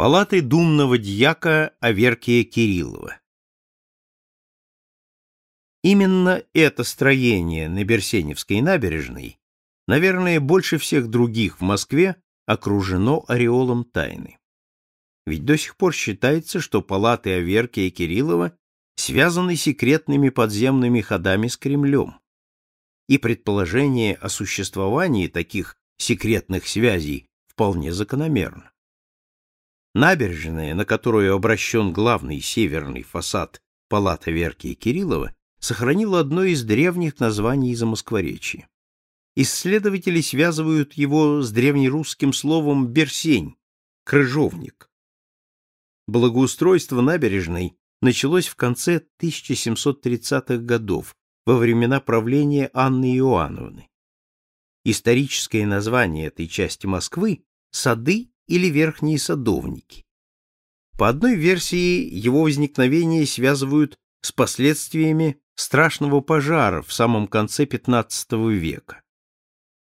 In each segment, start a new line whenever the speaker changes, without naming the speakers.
Палаты думного дьяка Аверкия Кириллова Именно это строение на Берсеневской набережной, наверное, больше всех других в Москве, окружено ореолом тайны. Ведь до сих пор считается, что палаты Аверкия Кириллова связаны секретными подземными ходами с Кремлем. И предположение о существовании таких секретных связей вполне закономерно. Набережная, на которую обращен главный северный фасад палаты Верки и Кириллова, сохранила одно из древних названий Замоскворечья. Исследователи связывают его с древнерусским словом «берсень» — «крыжовник». Благоустройство набережной началось в конце 1730-х годов, во времена правления Анны Иоанновны. Историческое название этой части Москвы — Сады или верхние садовники. По одной версии его возникновение связывают с последствиями страшного пожара в самом конце XV века.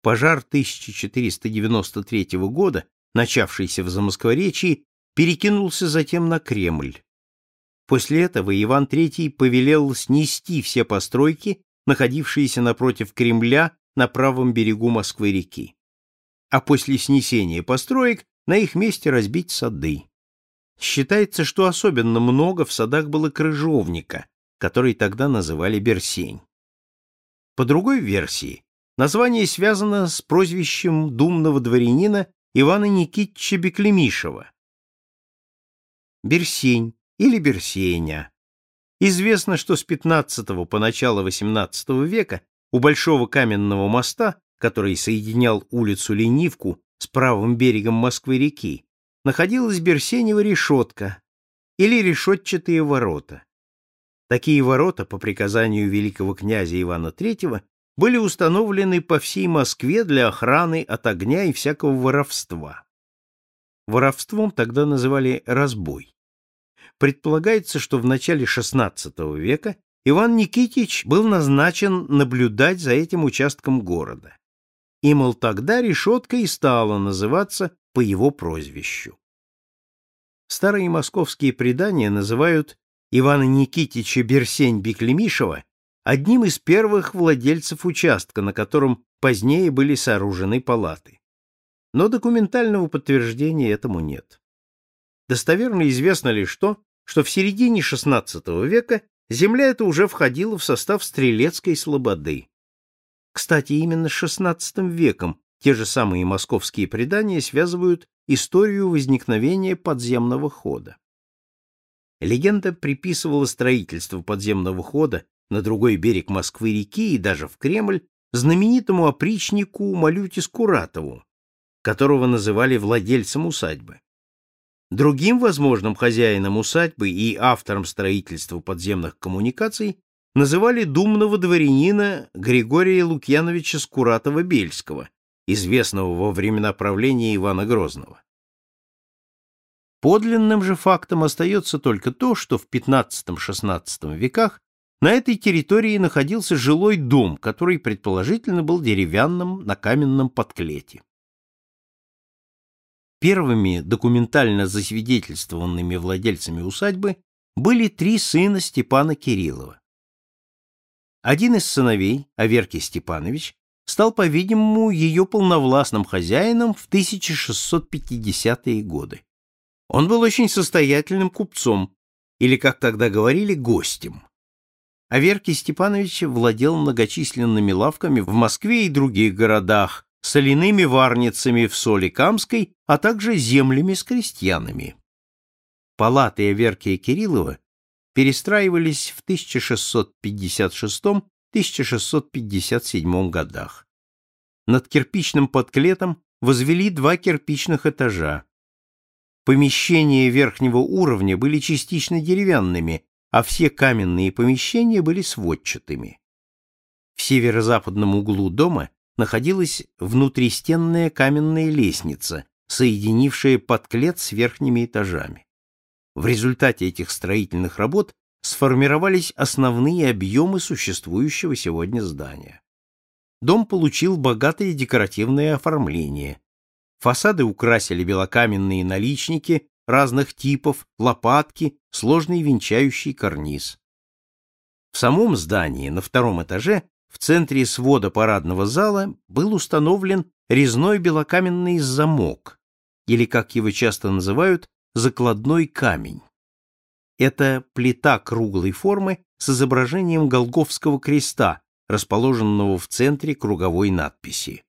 Пожар 1493 года, начавшийся в Замоскворечье, перекинулся затем на Кремль. После этого Иван III повелел снести все постройки, находившиеся напротив Кремля на правом берегу Москвы-реки. А после снесения построек на их месте разбить сады. Считается, что особенно много в садах было крыжовника, который тогда называли берсень. По другой версии, название связано с прозвищем думного дворянина Ивана Никитича Беклемишева. Берсень или Берсеня. Известно, что с 15 по начало XVIII века у Большого каменного моста, который соединял улицу Ленивку с правым берегом Москвы-реки находилась Берсенева решетка или решетчатые ворота. Такие ворота, по приказанию великого князя Ивана III, были установлены по всей Москве для охраны от огня и всякого воровства. Воровством тогда называли разбой. Предполагается, что в начале XVI века Иван Никитич был назначен наблюдать за этим участком города и, мол, тогда решетка и стала называться по его прозвищу. Старые московские предания называют Ивана Никитича Берсень-Беклемишева одним из первых владельцев участка, на котором позднее были сооружены палаты. Но документального подтверждения этому нет. Достоверно известно лишь то, что в середине XVI века земля эта уже входила в состав Стрелецкой слободы. Кстати, именно с XVI веком те же самые московские предания связывают историю возникновения подземного хода. Легенда приписывала строительство подземного хода на другой берег Москвы-реки и даже в Кремль знаменитому опричнику Малюте Скуратову, которого называли владельцем усадьбы. Другим возможным хозяином усадьбы и автором строительства подземных коммуникаций называли думного дворянина Григория Лукьяновича Скуратова-Бельского, известного во времена правления Ивана Грозного. Подлинным же фактом остается только то, что в XV-XVI веках на этой территории находился жилой дом, который предположительно был деревянным на каменном подклете. Первыми документально засвидетельствованными владельцами усадьбы были три сына Степана Кириллова. Один из сыновей, Аверкий Степанович, стал, по-видимому, ее полновластным хозяином в 1650-е годы. Он был очень состоятельным купцом, или, как тогда говорили, гостем. Аверкий Степанович владел многочисленными лавками в Москве и других городах, соляными варницами в Соликамской, а также землями с крестьянами. Палаты Аверкия Кириллова перестраивались в 1656-1657 годах. Над кирпичным подклетом возвели два кирпичных этажа. Помещения верхнего уровня были частично деревянными, а все каменные помещения были сводчатыми. В северо-западном углу дома находилась внутристенная каменная лестница, соединившая подклет с верхними этажами. В результате этих строительных работ сформировались основные объемы существующего сегодня здания. Дом получил богатое декоративное оформление. Фасады украсили белокаменные наличники разных типов, лопатки, сложный венчающий карниз. В самом здании на втором этаже в центре свода парадного зала был установлен резной белокаменный замок, или, как его часто называют, закладной камень. Это плита круглой формы с изображением Голговского креста, расположенного в центре круговой надписи.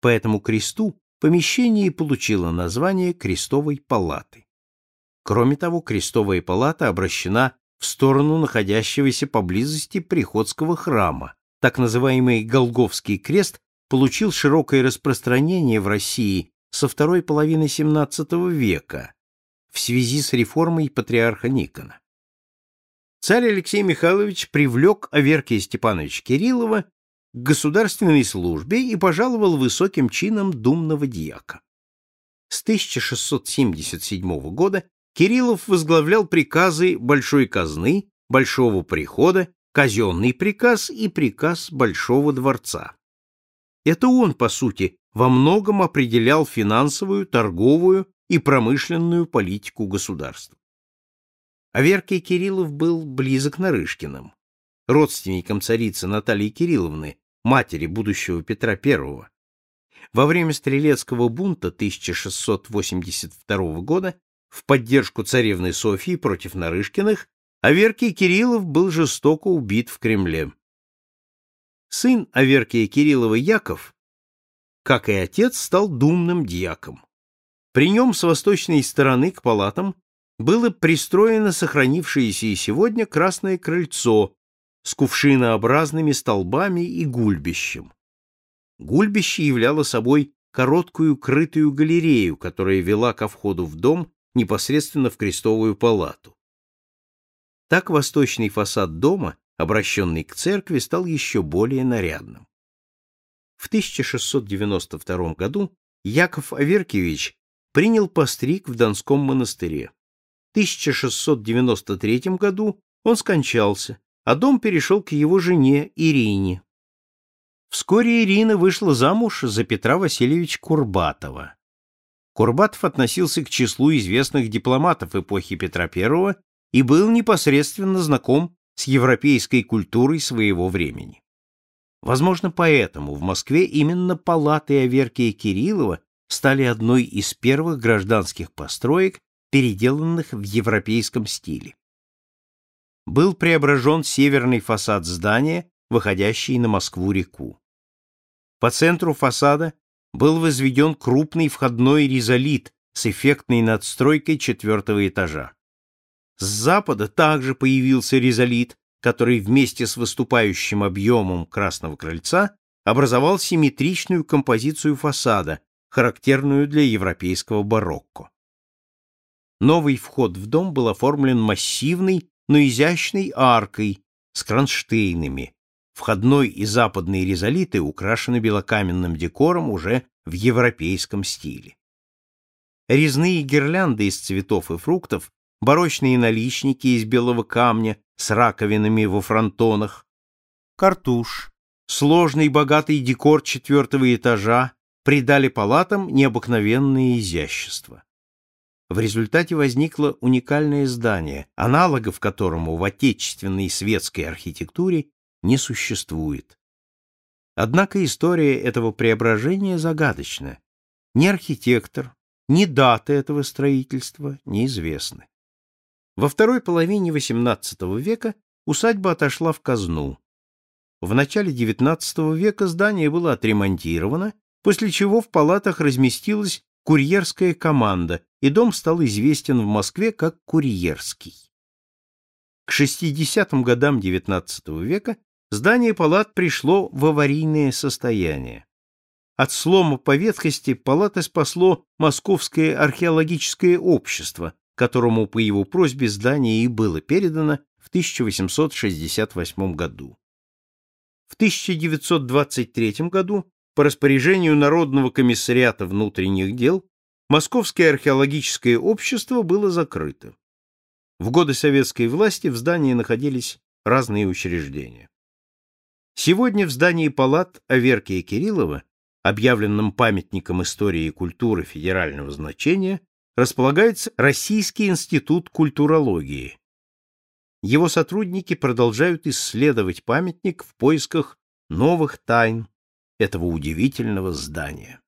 По этому кресту помещение получило название Крестовой палаты. Кроме того, Крестовая палата обращена в сторону находящегося поблизости приходского храма. Так называемый Голговский крест получил широкое распространение в России со второй половины XVII века в связи с реформой патриарха Никона. Царь Алексей Михайлович привлек Аверкия Степановича Кириллова к государственной службе и пожаловал высоким чином думного дьяка. С 1677 года Кириллов возглавлял приказы Большой казны, Большого прихода, казенный приказ и приказ Большого дворца. Это он, по сути, во многом определял финансовую, торговую и промышленную политику государства. Аверкий Кириллов был близок Нарышкиным, родственником царицы Натальи Кирилловны, матери будущего Петра I. Во время Стрелецкого бунта 1682 года в поддержку царевны Софии против Нарышкиных Аверкий Кириллов был жестоко убит в Кремле. Сын Аверкия Кириллова Яков, как и отец, стал думным дьяком. При нем с восточной стороны к палатам было пристроено сохранившееся и сегодня красное крыльцо с кувшинообразными столбами и гульбищем. Гульбище являло собой короткую крытую галерею, которая вела ко входу в дом непосредственно в крестовую палату. Так восточный фасад дома, обращенный к церкви, стал еще более нарядным. В 1692 году Яков Аверкиевич принял постриг в Донском монастыре. В 1693 году он скончался, а дом перешел к его жене Ирине. Вскоре Ирина вышла замуж за Петра Васильевича Курбатова. Курбатов относился к числу известных дипломатов эпохи Петра I и был непосредственно знаком с европейской культурой своего времени. Возможно, поэтому в Москве именно палаты Аверкия Кириллова стали одной из первых гражданских построек, переделанных в европейском стиле. Был преображен северный фасад здания, выходящий на Москву-реку. По центру фасада был возведен крупный входной ризолит с эффектной надстройкой четвертого этажа. С запада также появился ризолит, который вместе с выступающим объемом Красного крыльца образовал симметричную композицию фасада, характерную для европейского барокко. Новый вход в дом был оформлен массивной, но изящной аркой с кронштейнами. Входной и западный ризолиты украшены белокаменным декором уже в европейском стиле. Резные гирлянды из цветов и фруктов, барочные наличники из белого камня с раковинами во фронтонах, картуш, сложный богатый декор четвертого этажа, придали палатам необыкновенное изящество. В результате возникло уникальное здание, аналогов которому в отечественной светской архитектуре не существует. Однако история этого преображения загадочна. Ни архитектор, ни дата этого строительства неизвестны. Во второй половине XVIII века усадьба отошла в казну. В начале XIX века здание было отремонтировано после чего в палатах разместилась курьерская команда, и дом стал известен в Москве как Курьерский. К 60-м годам XIX века здание палат пришло в аварийное состояние. От слома по ветхости палаты спасло Московское археологическое общество, которому по его просьбе здание и было передано в 1868 году. В 1923 году по распоряжению Народного комиссариата внутренних дел Московское археологическое общество было закрыто. В годы советской власти в здании находились разные учреждения. Сегодня в здании палат Аверкия Кириллова, объявленном памятником истории и культуры федерального значения, располагается Российский институт культурологии. Его сотрудники продолжают исследовать памятник в поисках новых тайн этого удивительного здания.